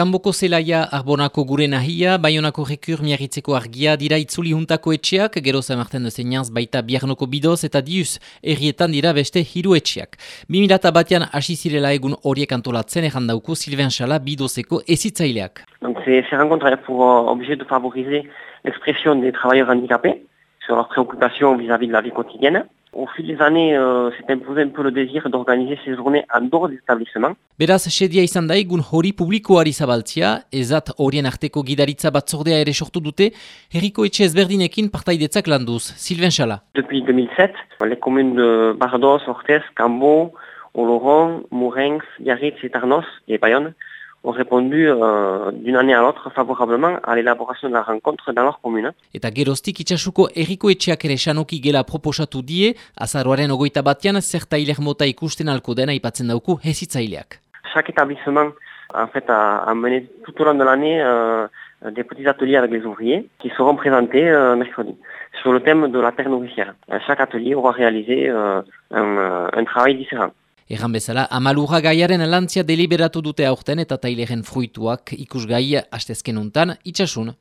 Kanboko zelaia arbonako gure nahia, baionako rekur miarritzeko argia dira itzuli juntako etxeak, gero zamarten duzenaz baita biarnoko bidoz eta diuz, errietan dira beste hiru etxeak. 2000 batean hasi zirela egun horiek antolatzen errandauko Silven Chala bidozeko ezitzaileak. Donc ces rencontres pour euh, objet de favoriser l'expression des travailleurs handicapés sur leurs préoccupations vis-à-vis -vis de la vie quotidienne. Au fil des années, euh, s'est imposé un peu le désir d'organiser ces journées en dehors des établissements. Beraz, sedia izan da egun hori publikoari zabaltzia, ezat horien arteko gidaritza batzordea ere sortu dute, herriko etxe ezberdinekin partaidetzak landuz. Sylvain Chala. Depuis 2007, les communes de Bardos, Orthez, Cambo, Oloron, Mourenx, Biarritz et Tarnos et Bayonne ont répondu euh, d'une année à l'autre favorablement à l'élaboration de la rencontre dans leur commune. Eta geroztik itxasuko erriko etxeak ere sanoki gela proposatu die, azaroaren ogoita batean zerta mota ikusten alko dena ipatzen dauku hezitzaileak. Chaque établissement en fait, a, a mené tout au long de l'année euh, des petits ateliers avec les ouvriers qui seront présentés euh, mercredi sur le thème de la terre nourricière. Chaque atelier aura réalisé un, un travail différent. Erran bezala, amalurra gaiaren lantzia deliberatu dute aurten eta taileren fruituak ikusgai astezken untan itxasun.